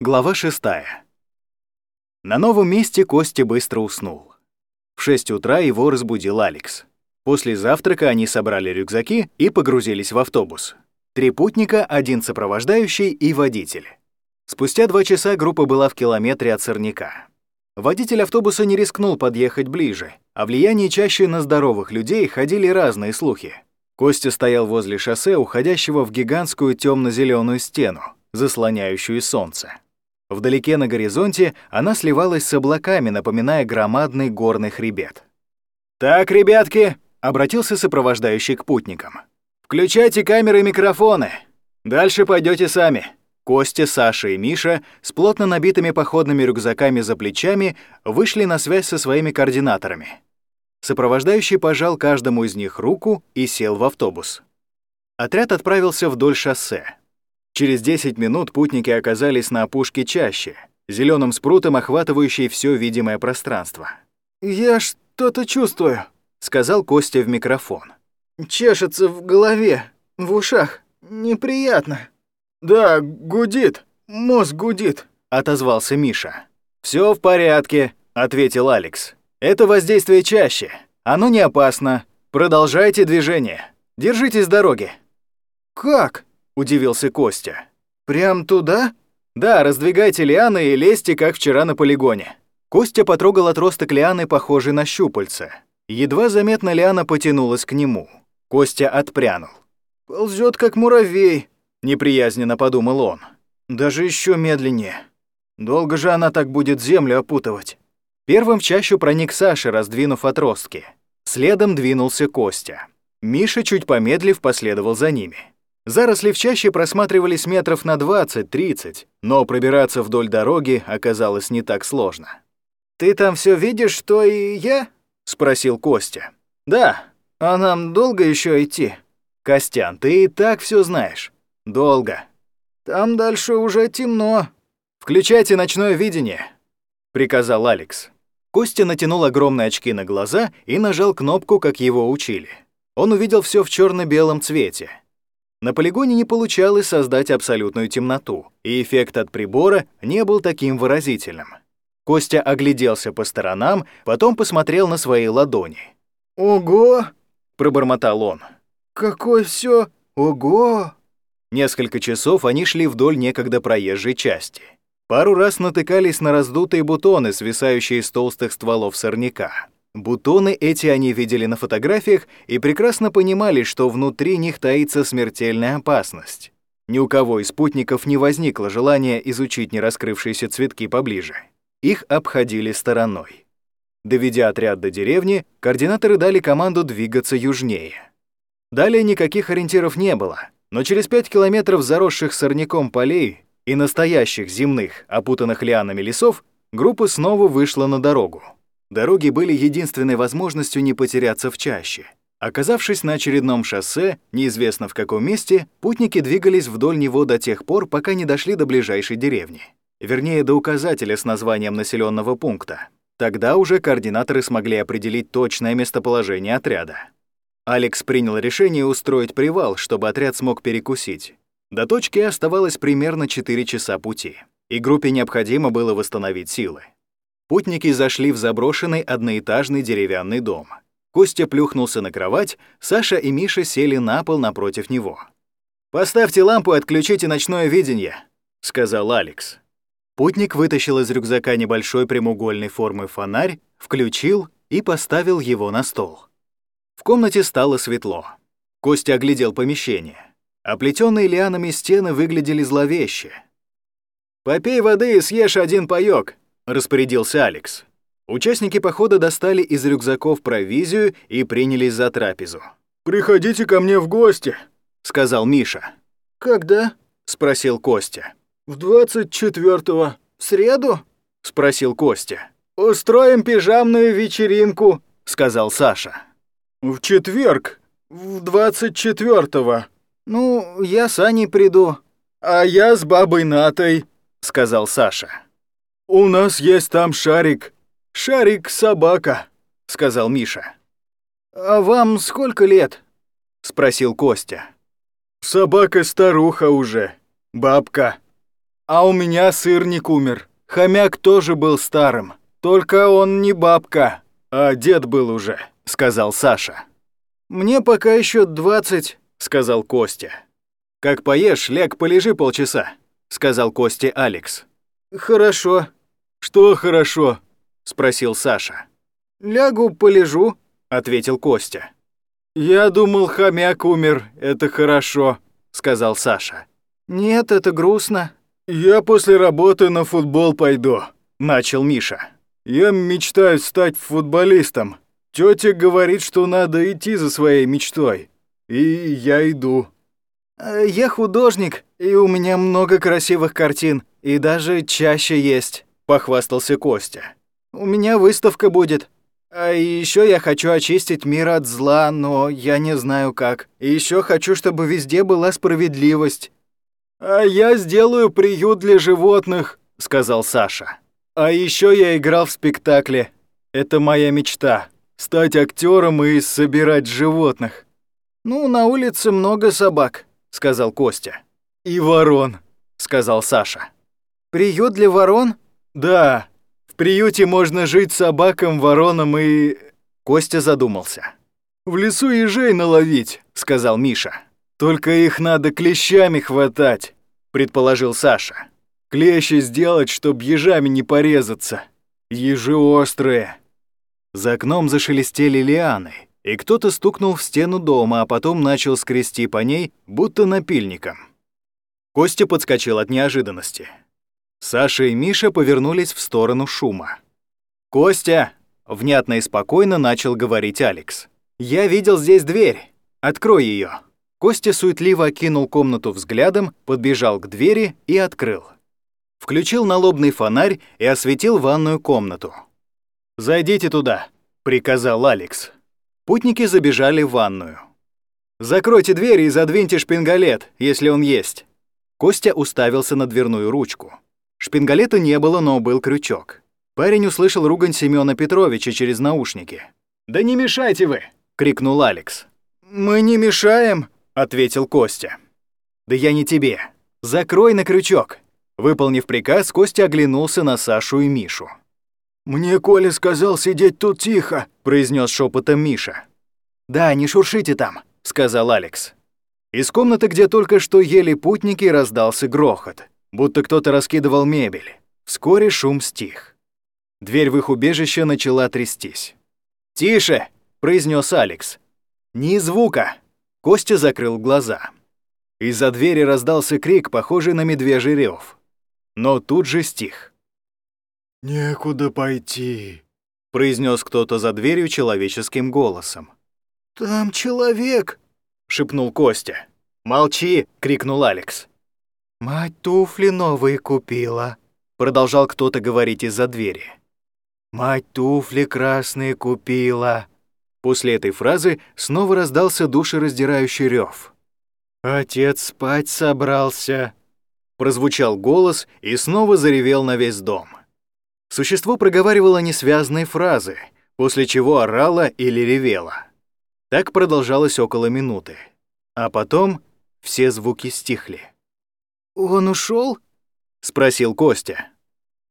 Глава 6. На новом месте Костя быстро уснул. В 6 утра его разбудил Алекс. После завтрака они собрали рюкзаки и погрузились в автобус. Три путника, один сопровождающий и водитель. Спустя два часа группа была в километре от сорняка. Водитель автобуса не рискнул подъехать ближе. О влиянии чаще на здоровых людей ходили разные слухи. Костя стоял возле шоссе, уходящего в гигантскую темно-зеленую стену, заслоняющую солнце. Вдалеке на горизонте она сливалась с облаками, напоминая громадный горный хребет. «Так, ребятки!» — обратился сопровождающий к путникам. «Включайте камеры и микрофоны. Дальше пойдете сами». Костя, Саша и Миша с плотно набитыми походными рюкзаками за плечами вышли на связь со своими координаторами. Сопровождающий пожал каждому из них руку и сел в автобус. Отряд отправился вдоль шоссе. Через 10 минут путники оказались на опушке чаще, зеленым спрутом охватывающей все видимое пространство. «Я что-то чувствую», — сказал Костя в микрофон. «Чешется в голове, в ушах. Неприятно». «Да, гудит. Мозг гудит», — отозвался Миша. Все в порядке», — ответил Алекс. «Это воздействие чаще. Оно не опасно. Продолжайте движение. Держитесь дороги». «Как?» Удивился Костя. Прям туда? Да, раздвигайте лианы и лезьте, как вчера на полигоне. Костя потрогал отросток лианы, похожий на щупальце. Едва заметно лиана потянулась к нему. Костя отпрянул. Ползет как муравей, неприязненно подумал он. Даже еще медленнее. Долго же она так будет землю опутывать. Первым в чащу проник Саша, раздвинув отростки. Следом двинулся Костя. Миша, чуть помедлив, последовал за ними. Заросли в чаще просматривались метров на 20-30, но пробираться вдоль дороги оказалось не так сложно. «Ты там все видишь, что и я?» — спросил Костя. «Да. А нам долго еще идти?» «Костян, ты и так все знаешь. Долго». «Там дальше уже темно». «Включайте ночное видение», — приказал Алекс. Костя натянул огромные очки на глаза и нажал кнопку, как его учили. Он увидел все в черно белом цвете. На полигоне не получалось создать абсолютную темноту, и эффект от прибора не был таким выразительным. Костя огляделся по сторонам, потом посмотрел на свои ладони. «Ого!» — пробормотал он. «Какой все! Ого!» Несколько часов они шли вдоль некогда проезжей части. Пару раз натыкались на раздутые бутоны, свисающие с толстых стволов сорняка. Бутоны эти они видели на фотографиях и прекрасно понимали, что внутри них таится смертельная опасность. Ни у кого из спутников не возникло желания изучить нераскрывшиеся цветки поближе. Их обходили стороной. Доведя отряд до деревни, координаторы дали команду двигаться южнее. Далее никаких ориентиров не было, но через 5 километров заросших сорняком полей и настоящих земных, опутанных лианами лесов, группа снова вышла на дорогу. Дороги были единственной возможностью не потеряться в чаще. Оказавшись на очередном шоссе, неизвестно в каком месте, путники двигались вдоль него до тех пор, пока не дошли до ближайшей деревни. Вернее, до указателя с названием населенного пункта. Тогда уже координаторы смогли определить точное местоположение отряда. Алекс принял решение устроить привал, чтобы отряд смог перекусить. До точки оставалось примерно 4 часа пути, и группе необходимо было восстановить силы. Путники зашли в заброшенный одноэтажный деревянный дом. Костя плюхнулся на кровать, Саша и Миша сели на пол напротив него. «Поставьте лампу и отключите ночное видение», — сказал Алекс. Путник вытащил из рюкзака небольшой прямоугольной формы фонарь, включил и поставил его на стол. В комнате стало светло. Костя оглядел помещение. Оплетенные лианами стены выглядели зловеще. «Попей воды и съешь один паёк», распорядился Алекс. Участники похода достали из рюкзаков провизию и принялись за трапезу. «Приходите ко мне в гости», — сказал Миша. «Когда?» — спросил Костя. «В двадцать четвертого. В среду?» — спросил Костя. «Устроим пижамную вечеринку», — сказал Саша. «В четверг. В двадцать четвертого. Ну, я с Аней приду». «А я с бабой Натой», — сказал Саша. «У нас есть там шарик. Шарик-собака», — сказал Миша. «А вам сколько лет?» — спросил Костя. «Собака-старуха уже. Бабка». А у меня сырник умер. Хомяк тоже был старым. Только он не бабка, а дед был уже», — сказал Саша. «Мне пока еще двадцать», — сказал Костя. «Как поешь, ляг, полежи полчаса», — сказал Косте Алекс. «Хорошо». «Что хорошо?» — спросил Саша. «Лягу, полежу», — ответил Костя. «Я думал, хомяк умер, это хорошо», — сказал Саша. «Нет, это грустно». «Я после работы на футбол пойду», — начал Миша. «Я мечтаю стать футболистом. Тетя говорит, что надо идти за своей мечтой. И я иду». «Э, «Я художник, и у меня много красивых картин, и даже чаще есть», — похвастался Костя. «У меня выставка будет. А еще я хочу очистить мир от зла, но я не знаю как. Еще хочу, чтобы везде была справедливость». «А я сделаю приют для животных», — сказал Саша. «А еще я играл в спектакле. Это моя мечта — стать актером и собирать животных». «Ну, на улице много собак», — сказал Костя. «И ворон», — сказал Саша. «Приют для ворон?» «Да, в приюте можно жить собакам, воронам и...» Костя задумался. «В лесу ежей наловить», — сказал Миша. «Только их надо клещами хватать», — предположил Саша. «Клещи сделать, чтоб ежами не порезаться. Ежи острые». За окном зашелестели лианы, и кто-то стукнул в стену дома, а потом начал скрести по ней, будто напильником. Костя подскочил от неожиданности. Саша и Миша повернулись в сторону шума. «Костя!» — внятно и спокойно начал говорить Алекс. «Я видел здесь дверь. Открой ее. Костя суетливо окинул комнату взглядом, подбежал к двери и открыл. Включил налобный фонарь и осветил ванную комнату. «Зайдите туда», — приказал Алекс. Путники забежали в ванную. «Закройте дверь и задвиньте шпингалет, если он есть». Костя уставился на дверную ручку. Шпингалета не было, но был крючок. Парень услышал ругань Семёна Петровича через наушники. «Да не мешайте вы!» — крикнул Алекс. «Мы не мешаем», — ответил Костя. «Да я не тебе. Закрой на крючок». Выполнив приказ, Костя оглянулся на Сашу и Мишу. «Мне Коля сказал сидеть тут тихо», — произнес шепотом Миша. «Да, не шуршите там», — сказал Алекс. Из комнаты, где только что ели путники, раздался грохот, будто кто-то раскидывал мебель. Вскоре шум стих. Дверь в их убежище начала трястись. «Тише!» — произнес Алекс. «Ни звука!» Костя закрыл глаза. Из-за двери раздался крик, похожий на медвежий рев. Но тут же стих. «Некуда пойти», — произнес кто-то за дверью человеческим голосом. «Там человек», — шепнул Костя. «Молчи!» — крикнул Алекс. «Мать туфли новые купила», — продолжал кто-то говорить из-за двери. «Мать туфли красные купила». После этой фразы снова раздался душераздирающий рев. «Отец спать собрался», — прозвучал голос и снова заревел на весь дом. Существо проговаривало несвязные фразы, после чего орало или ревело. Так продолжалось около минуты. А потом все звуки стихли. «Он ушел? спросил Костя.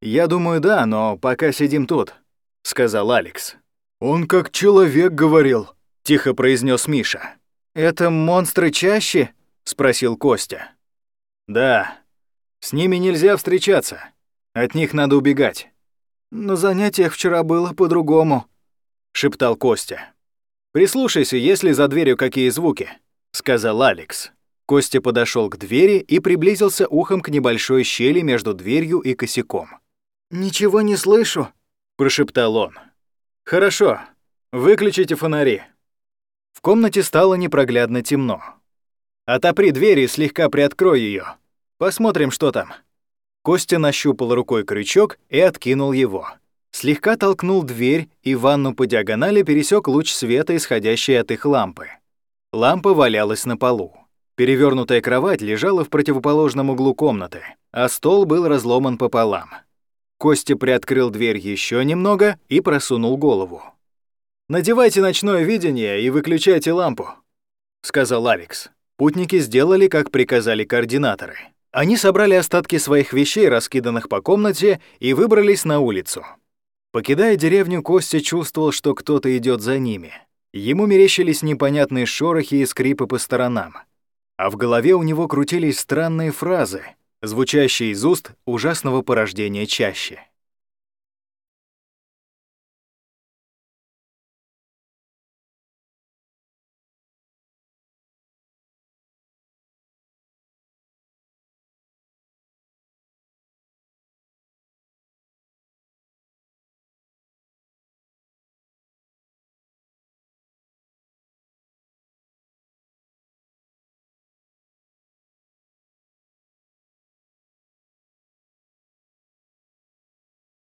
«Я думаю, да, но пока сидим тут», — сказал Алекс. «Он как человек говорил», — тихо произнес Миша. «Это монстры чаще?» — спросил Костя. «Да. С ними нельзя встречаться. От них надо убегать». «На занятиях вчера было по-другому», — шептал Костя. «Прислушайся, есть ли за дверью какие звуки», — сказал Алекс. Костя подошел к двери и приблизился ухом к небольшой щели между дверью и косяком. «Ничего не слышу», — прошептал он. «Хорошо. Выключите фонари». В комнате стало непроглядно темно. «Отопри дверь и слегка приоткрой ее. Посмотрим, что там». Костя нащупал рукой крючок и откинул его. Слегка толкнул дверь, и ванну по диагонали пересек луч света, исходящий от их лампы. Лампа валялась на полу. Перевернутая кровать лежала в противоположном углу комнаты, а стол был разломан пополам. Костя приоткрыл дверь еще немного и просунул голову. «Надевайте ночное видение и выключайте лампу», — сказал Алекс. Путники сделали, как приказали координаторы. Они собрали остатки своих вещей, раскиданных по комнате, и выбрались на улицу. Покидая деревню, Костя чувствовал, что кто-то идет за ними. Ему мерещились непонятные шорохи и скрипы по сторонам а в голове у него крутились странные фразы, звучащие из уст ужасного порождения чаще.